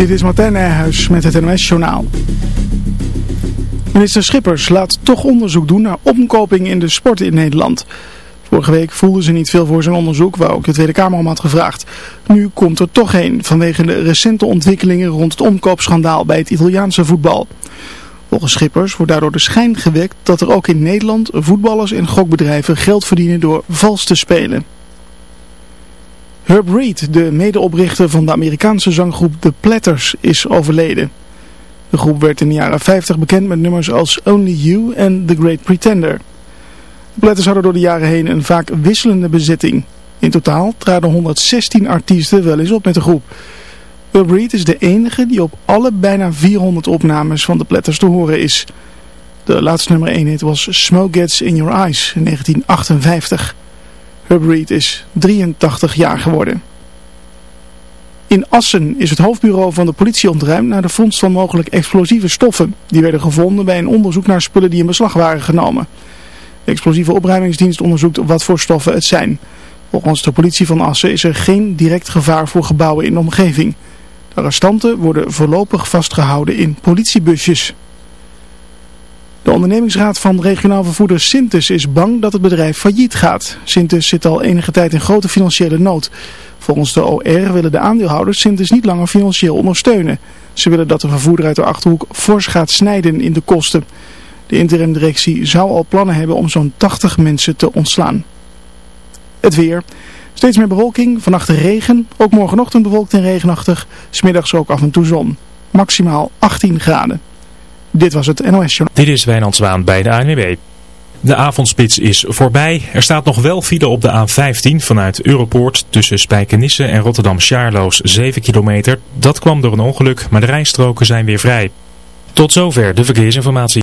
Dit is Martijn Nijhuis met het NOS-journaal. Minister Schippers laat toch onderzoek doen naar omkoping in de sport in Nederland. Vorige week voelden ze niet veel voor zijn onderzoek, waar ook de Tweede Kamer om had gevraagd. Nu komt er toch een vanwege de recente ontwikkelingen rond het omkoopschandaal bij het Italiaanse voetbal. Volgens Schippers wordt daardoor de schijn gewekt dat er ook in Nederland voetballers en gokbedrijven geld verdienen door vals te spelen. Herb Reed, de medeoprichter van de Amerikaanse zanggroep The Platters, is overleden. De groep werd in de jaren 50 bekend met nummers als Only You en The Great Pretender. De Platters hadden door de jaren heen een vaak wisselende bezetting. In totaal traden 116 artiesten wel eens op met de groep. Herb Reed is de enige die op alle bijna 400 opnames van The Platters te horen is. De laatste nummer 1 hit was Smoke Gets In Your Eyes in 1958. Herb Reed is 83 jaar geworden. In Assen is het hoofdbureau van de politie ontruimd naar de vondst van mogelijk explosieve stoffen. Die werden gevonden bij een onderzoek naar spullen die in beslag waren genomen. De explosieve opruimingsdienst onderzoekt wat voor stoffen het zijn. Volgens de politie van Assen is er geen direct gevaar voor gebouwen in de omgeving. De arrestanten worden voorlopig vastgehouden in politiebusjes. De ondernemingsraad van regionaal vervoerder Sintes is bang dat het bedrijf failliet gaat. Sintes zit al enige tijd in grote financiële nood. Volgens de OR willen de aandeelhouders Sintes niet langer financieel ondersteunen. Ze willen dat de vervoerder uit de Achterhoek fors gaat snijden in de kosten. De interimdirectie zou al plannen hebben om zo'n 80 mensen te ontslaan. Het weer. Steeds meer bewolking, vannacht regen, ook morgenochtend bewolkt en regenachtig, smiddags ook af en toe zon. Maximaal 18 graden. Dit was het NOS Journal. Dit is Wijnand Zwaan bij de ANWB. De avondspits is voorbij. Er staat nog wel file op de A15 vanuit Europoort tussen Spijkenisse en Rotterdam-Sjaarloos 7 kilometer. Dat kwam door een ongeluk, maar de rijstroken zijn weer vrij. Tot zover de verkeersinformatie.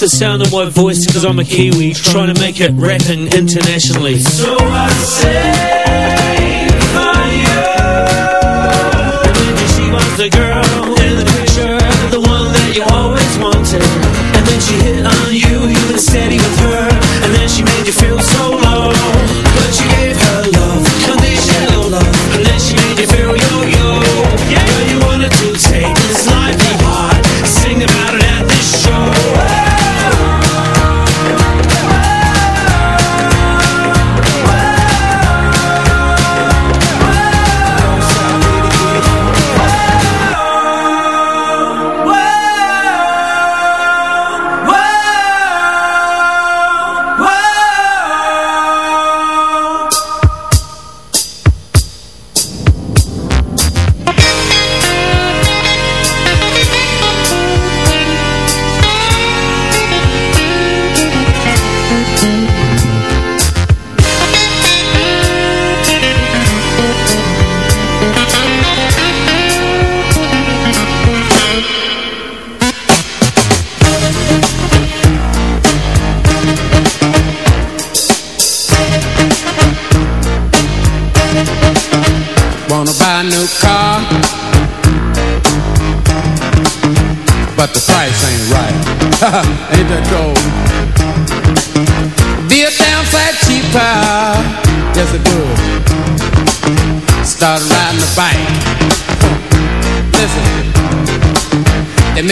the sound of my voice because I'm a Kiwi Trying to make it rapping internationally So I say for you. And she was the girl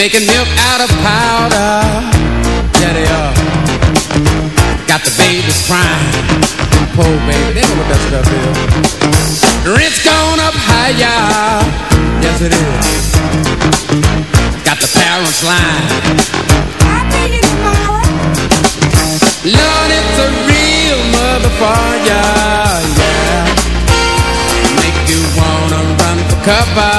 making milk out of powder. Yeah they are. Got the babies crying. Poor baby, they know what that stuff is. Rent's gone up higher, yes it is. Got the parents lying. Lord, it's a real motherfucker, yeah. Make you wanna run for cover,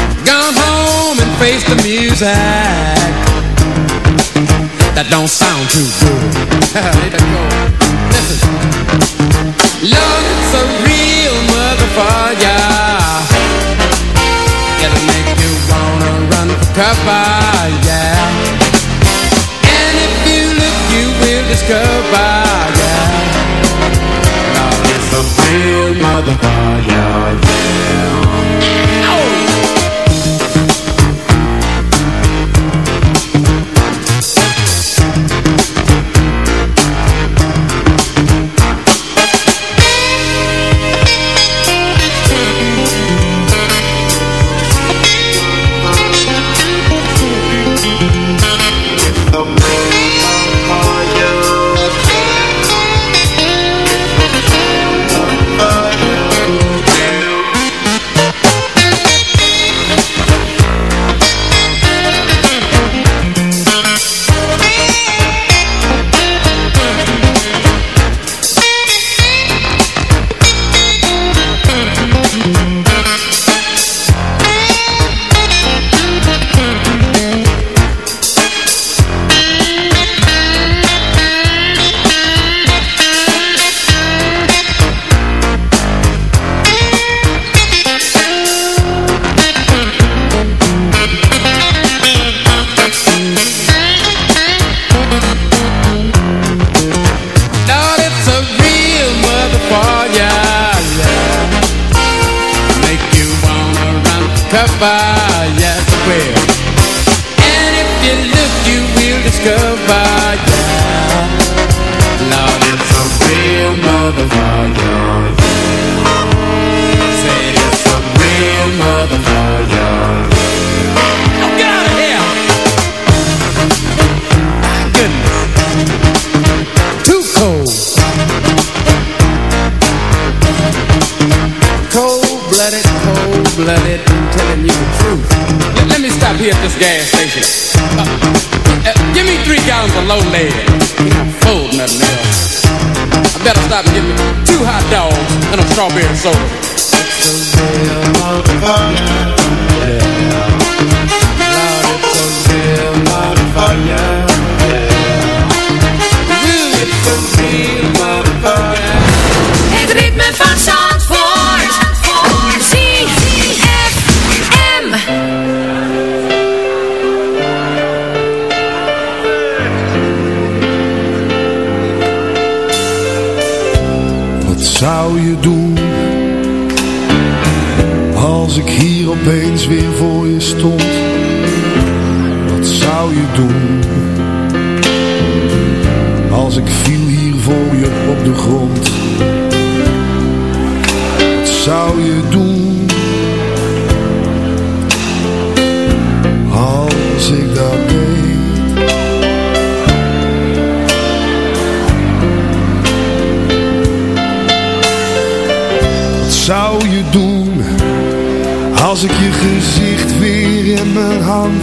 Face the music. That don't sound too good. It go. Listen. Love, it's a real motherfucker. It'll make you wanna run for cover, yeah. And if you look, you will discover, yeah. Love is a real motherfucker, yeah. Oh. Cover, yes it will. And if you look, you will discover, it's.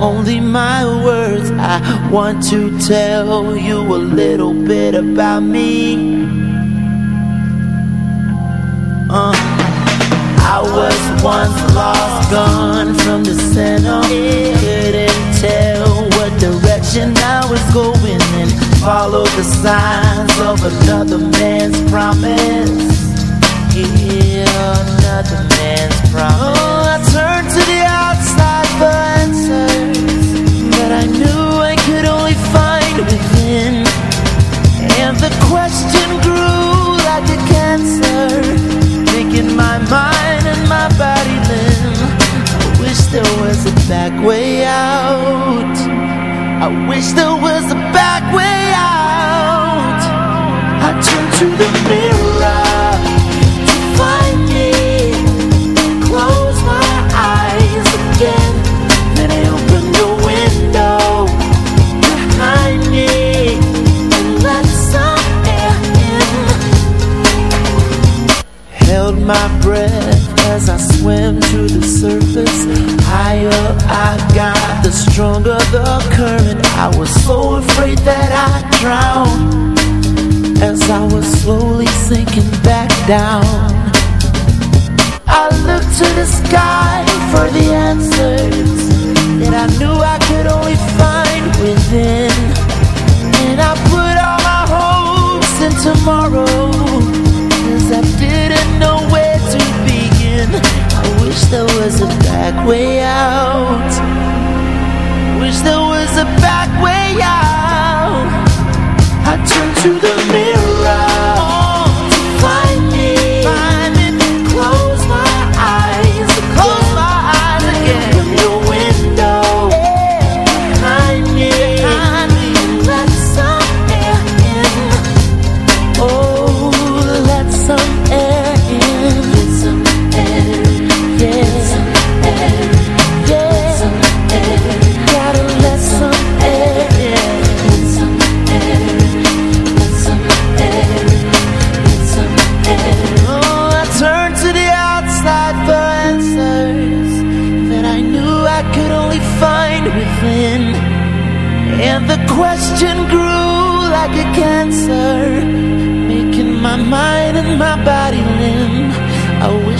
only my words. I want to tell you a little bit about me.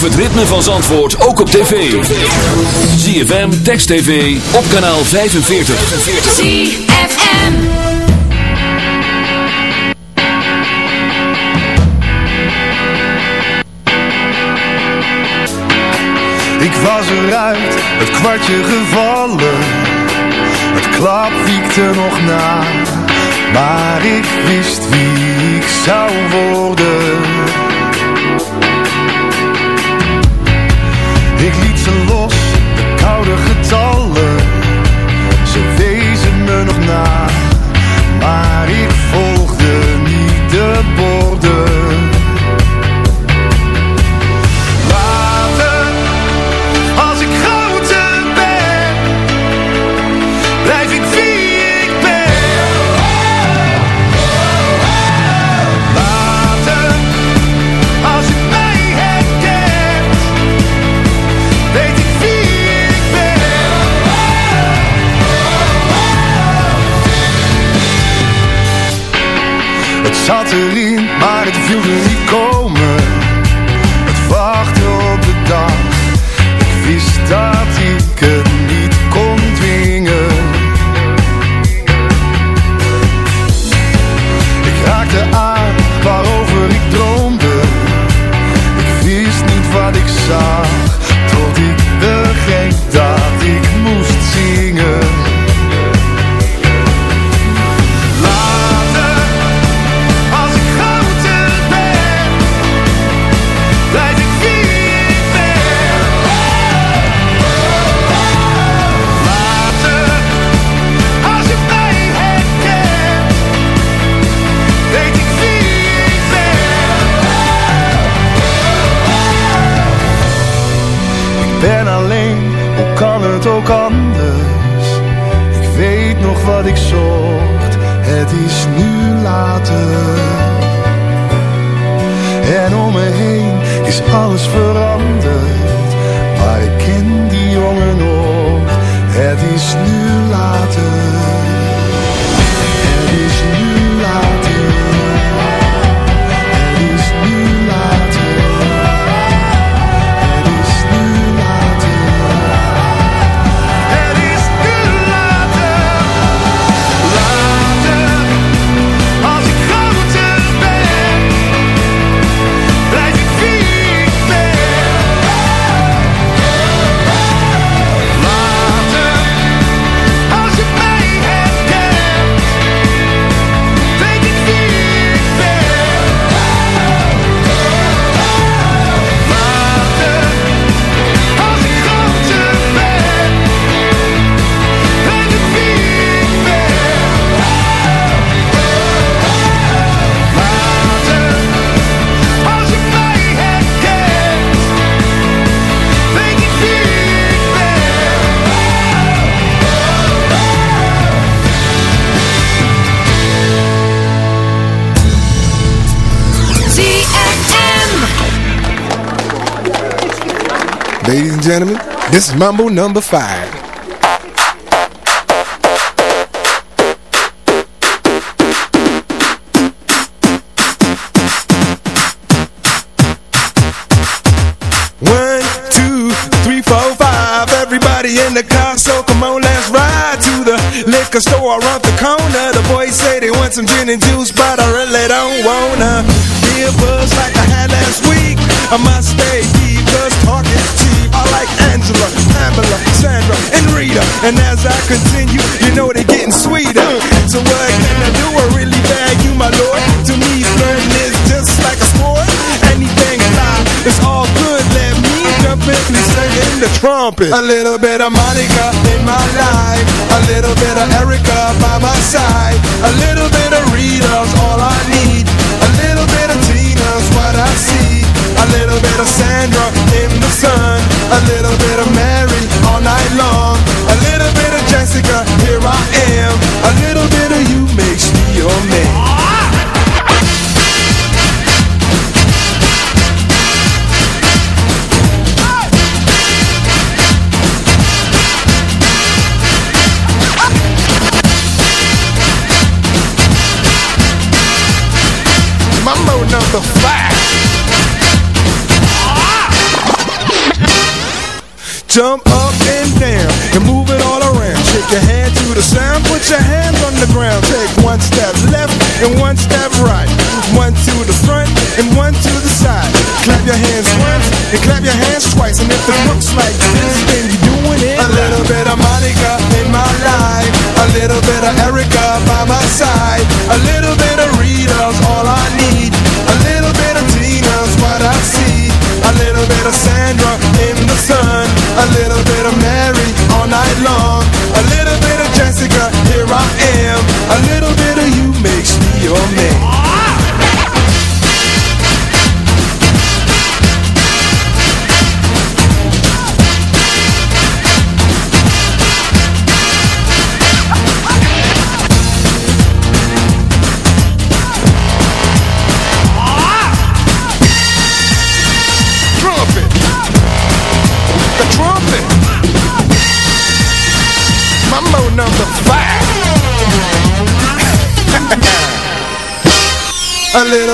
Beleef het ritme van Zandvoort ook op tv. ZFM, Text TV, op kanaal 45. ZFM Ik was eruit, het kwartje gevallen. Het klap wiekte nog na. Maar ik wist wie ik zou worden los, de koude getallen. Ze wezen me nog na, maar ik volgde niet de It's Mambo number five. everybody in the car, so come on, let's ride to the liquor store around the corner. The boys say they want some gin and juice, but I continue, you know they're getting sweeter. So what can I do? I really bag you, my lord. To me, learning is just like a sport. Anything fine, it's all good. Let me jump in, please in the trumpet. A little bit of Monica in my life, a little bit of Erica by my side, a little bit of Rita's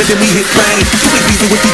and then we hit fame. You ain't with the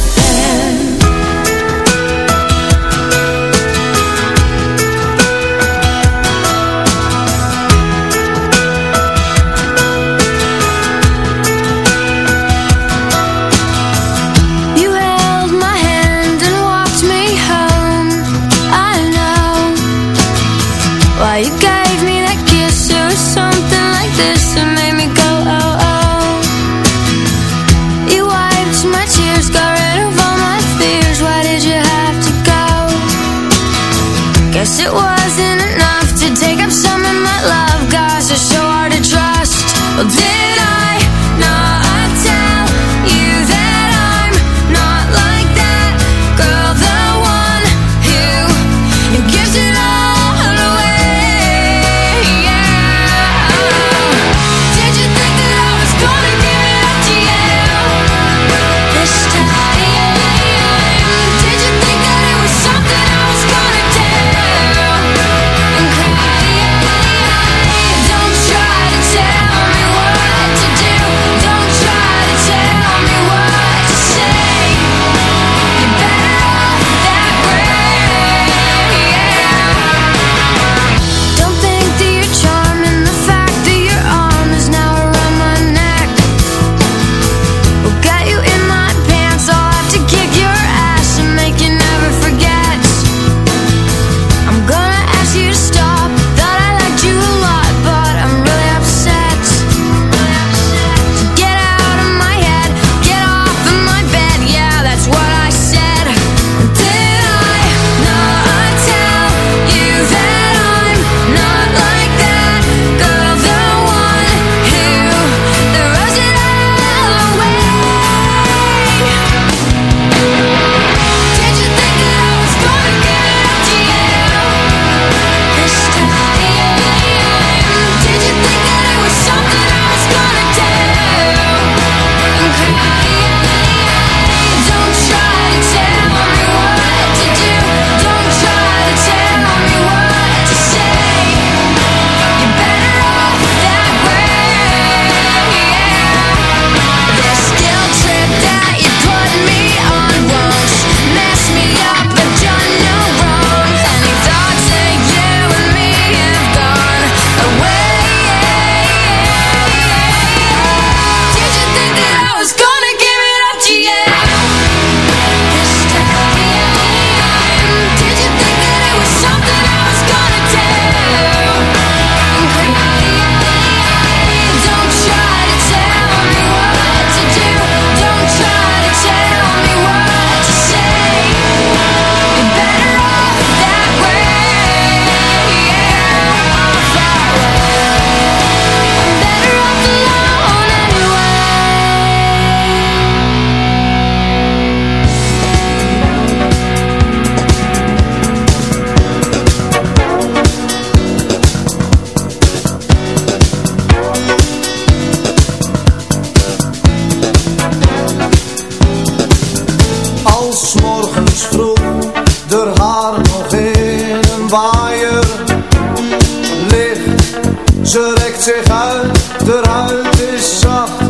Ze rekt zich uit, de huid is zacht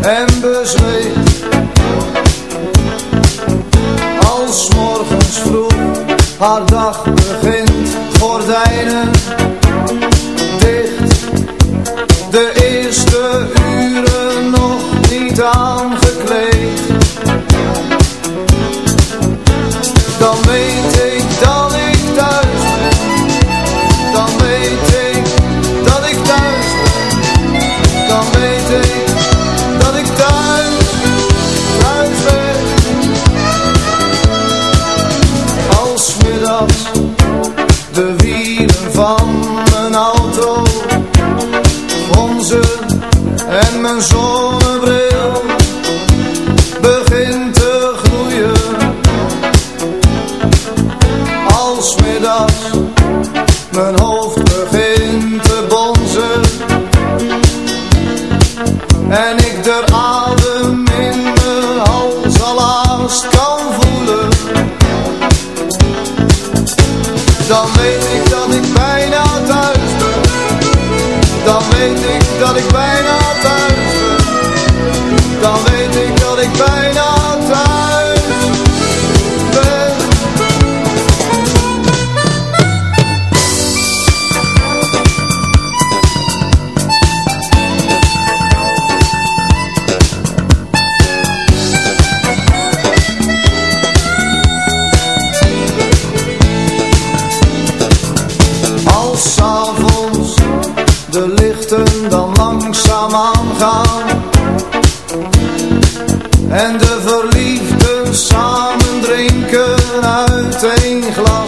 en bezweet. Als morgens vroeg haar dag begint, gordijnen dicht. De eerste uren nog niet aangekleed. Dan weet ik en de verliefden samen drinken uit één glas.